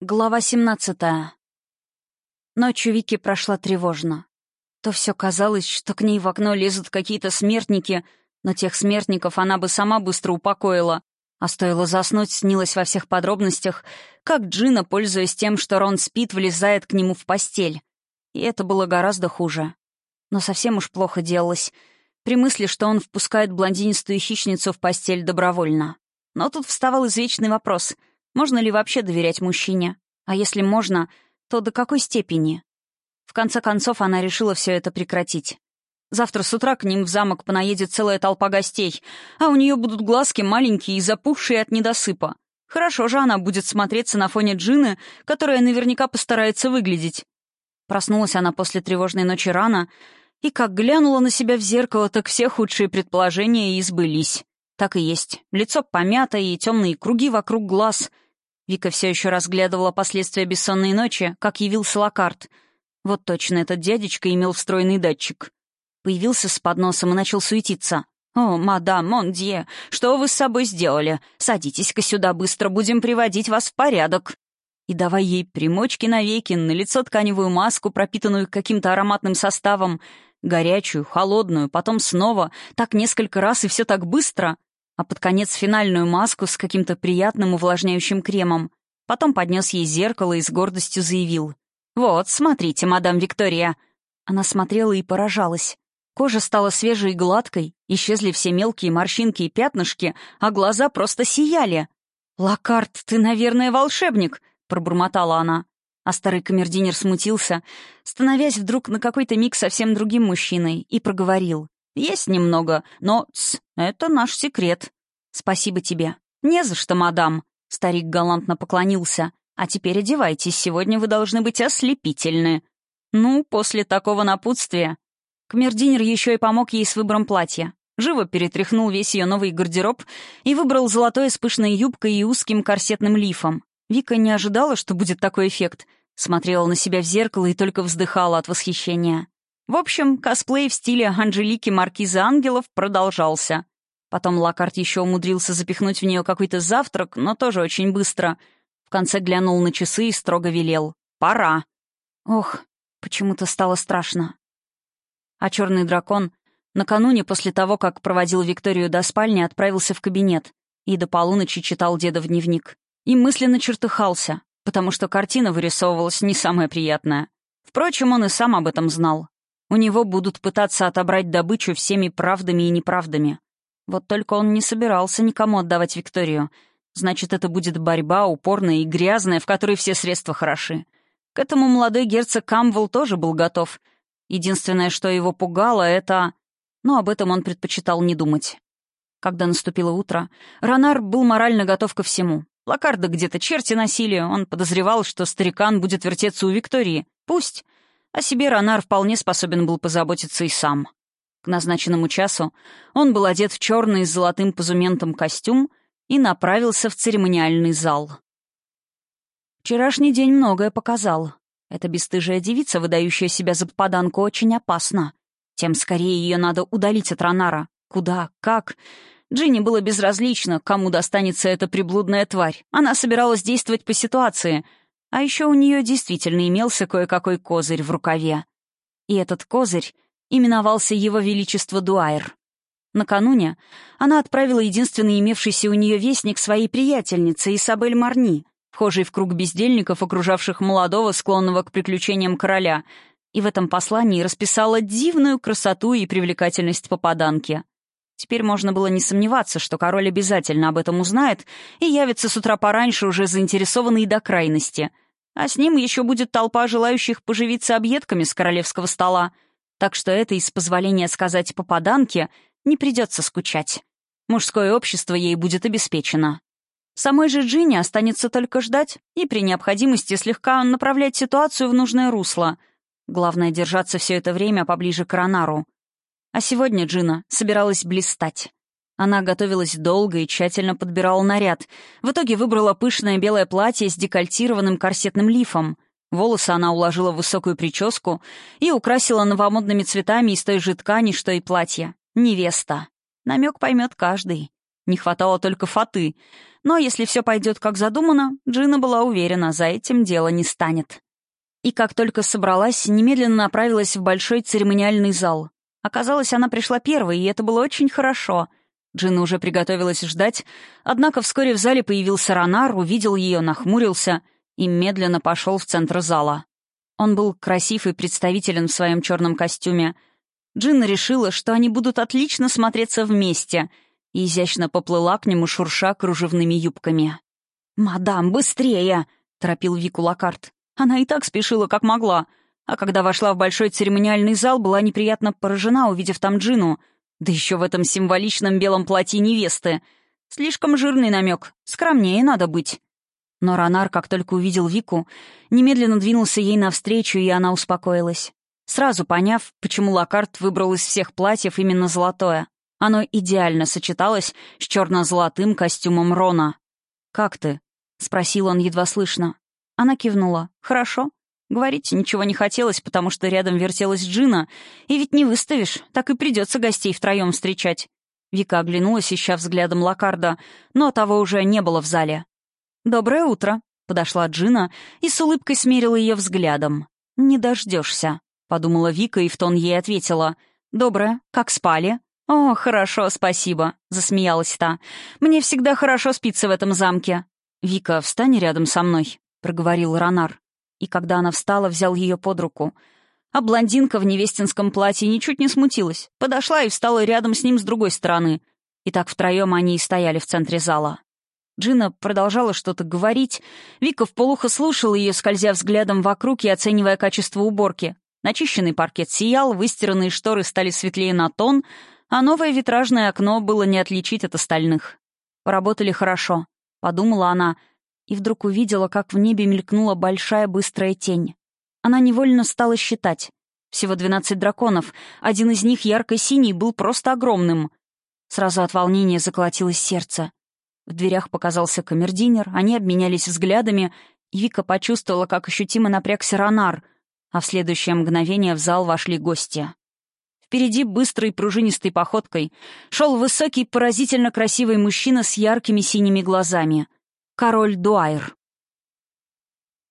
Глава 17. Ночью Вики прошла тревожно. То все казалось, что к ней в окно лезут какие-то смертники, но тех смертников она бы сама быстро упокоила. А стоило заснуть, снилось во всех подробностях, как Джина, пользуясь тем, что Рон спит, влезает к нему в постель. И это было гораздо хуже. Но совсем уж плохо делалось. При мысли, что он впускает блондинистую хищницу в постель добровольно. Но тут вставал извечный вопрос — можно ли вообще доверять мужчине? А если можно, то до какой степени? В конце концов, она решила все это прекратить. Завтра с утра к ним в замок понаедет целая толпа гостей, а у нее будут глазки маленькие и запухшие от недосыпа. Хорошо же она будет смотреться на фоне Джины, которая наверняка постарается выглядеть. Проснулась она после тревожной ночи рано, и как глянула на себя в зеркало, так все худшие предположения и сбылись. Так и есть. Лицо помято и темные круги вокруг глаз — Вика все еще разглядывала последствия бессонной ночи, как явился Локарт. Вот точно этот дядечка имел встроенный датчик. Появился с подносом и начал суетиться. «О, мадам Мондье, что вы с собой сделали? Садитесь-ка сюда, быстро будем приводить вас в порядок». И давай ей примочки навеки, на лицо тканевую маску, пропитанную каким-то ароматным составом, горячую, холодную, потом снова, так несколько раз и все так быстро — а под конец финальную маску с каким-то приятным увлажняющим кремом. Потом поднес ей зеркало и с гордостью заявил. «Вот, смотрите, мадам Виктория». Она смотрела и поражалась. Кожа стала свежей и гладкой, исчезли все мелкие морщинки и пятнышки, а глаза просто сияли. «Локарт, ты, наверное, волшебник», — пробормотала она. А старый камердинер смутился, становясь вдруг на какой-то миг совсем другим мужчиной, и проговорил. «Есть немного, но, тс, это наш секрет. Спасибо тебе». «Не за что, мадам», — старик галантно поклонился. «А теперь одевайтесь, сегодня вы должны быть ослепительны». Ну, после такого напутствия. Кмердинер еще и помог ей с выбором платья. Живо перетряхнул весь ее новый гардероб и выбрал золотое с пышной юбкой и узким корсетным лифом. Вика не ожидала, что будет такой эффект. Смотрела на себя в зеркало и только вздыхала от восхищения. В общем, косплей в стиле Анжелики Маркиза Ангелов продолжался. Потом Лакарт еще умудрился запихнуть в нее какой-то завтрак, но тоже очень быстро. В конце глянул на часы и строго велел. «Пора!» Ох, почему-то стало страшно. А черный дракон накануне после того, как проводил Викторию до спальни, отправился в кабинет и до полуночи читал деда в дневник. И мысленно чертыхался, потому что картина вырисовывалась не самая приятная. Впрочем, он и сам об этом знал. У него будут пытаться отобрать добычу всеми правдами и неправдами. Вот только он не собирался никому отдавать Викторию. Значит, это будет борьба упорная и грязная, в которой все средства хороши. К этому молодой герцог Камвелл тоже был готов. Единственное, что его пугало, это... Но об этом он предпочитал не думать. Когда наступило утро, Ронар был морально готов ко всему. Локарда где-то черти носили, он подозревал, что старикан будет вертеться у Виктории. Пусть. О себе Ронар вполне способен был позаботиться и сам. К назначенному часу он был одет в черный с золотым позументом костюм и направился в церемониальный зал. Вчерашний день многое показал. Эта бесстыжая девица, выдающая себя за попаданку, очень опасна. Тем скорее ее надо удалить от Ронара. Куда? Как? Джинни было безразлично, кому достанется эта приблудная тварь. Она собиралась действовать по ситуации — а еще у нее действительно имелся кое-какой козырь в рукаве. И этот козырь именовался Его Величество Дуайр. Накануне она отправила единственный имевшийся у нее вестник своей приятельнице Исабель Марни, вхожей в круг бездельников, окружавших молодого, склонного к приключениям короля, и в этом послании расписала дивную красоту и привлекательность попаданки. Теперь можно было не сомневаться, что король обязательно об этом узнает и явится с утра пораньше уже заинтересованный до крайности. А с ним еще будет толпа желающих поживиться объедками с королевского стола. Так что это, из позволения сказать попаданке, не придется скучать. Мужское общество ей будет обеспечено. Самой же Джинни останется только ждать и при необходимости слегка направлять ситуацию в нужное русло. Главное — держаться все это время поближе к Ронару. А сегодня Джина собиралась блистать. Она готовилась долго и тщательно подбирала наряд. В итоге выбрала пышное белое платье с декольтированным корсетным лифом. Волосы она уложила в высокую прическу и украсила новомодными цветами из той же ткани, что и платье. Невеста. Намек поймет каждый. Не хватало только фаты. Но если все пойдет как задумано, Джина была уверена, за этим дело не станет. И как только собралась, немедленно направилась в большой церемониальный зал. Оказалось, она пришла первой, и это было очень хорошо. Джина уже приготовилась ждать, однако вскоре в зале появился Ронар, увидел ее, нахмурился и медленно пошел в центр зала. Он был красив и представителен в своем черном костюме. Джина решила, что они будут отлично смотреться вместе, и изящно поплыла к нему, шурша кружевными юбками. «Мадам, быстрее!» — торопил Вику Лакарт. Она и так спешила, как могла. А когда вошла в большой церемониальный зал, была неприятно поражена, увидев там Джину. Да еще в этом символичном белом платье невесты. Слишком жирный намек. Скромнее надо быть. Но Ронар, как только увидел Вику, немедленно двинулся ей навстречу, и она успокоилась. Сразу поняв, почему Лакарт выбрал из всех платьев именно золотое. Оно идеально сочеталось с черно-золотым костюмом Рона. «Как ты?» — спросил он едва слышно. Она кивнула. «Хорошо». Говорить ничего не хотелось, потому что рядом вертелась Джина, и ведь не выставишь, так и придется гостей втроем встречать. Вика оглянулась, ища взглядом Лакарда, но того уже не было в зале. «Доброе утро», — подошла Джина и с улыбкой смерила ее взглядом. «Не дождешься», — подумала Вика и в тон ей ответила. «Доброе. Как спали?» «О, хорошо, спасибо», — засмеялась та. «Мне всегда хорошо спится в этом замке». «Вика, встань рядом со мной», — проговорил Ронар. И когда она встала, взял ее под руку. А блондинка в невестинском платье ничуть не смутилась. Подошла и встала рядом с ним с другой стороны. И так втроем они и стояли в центре зала. Джина продолжала что-то говорить. Вика вполуха слушала ее, скользя взглядом вокруг и оценивая качество уборки. Начищенный паркет сиял, выстиранные шторы стали светлее на тон, а новое витражное окно было не отличить от остальных. Поработали хорошо, — подумала она, и вдруг увидела, как в небе мелькнула большая быстрая тень. Она невольно стала считать. Всего двенадцать драконов, один из них ярко-синий был просто огромным. Сразу от волнения заколотилось сердце. В дверях показался камердинер, они обменялись взглядами, и Вика почувствовала, как ощутимо напрягся Ронар, а в следующее мгновение в зал вошли гости. Впереди быстрой пружинистой походкой шел высокий, поразительно красивый мужчина с яркими синими глазами — король Дуайр.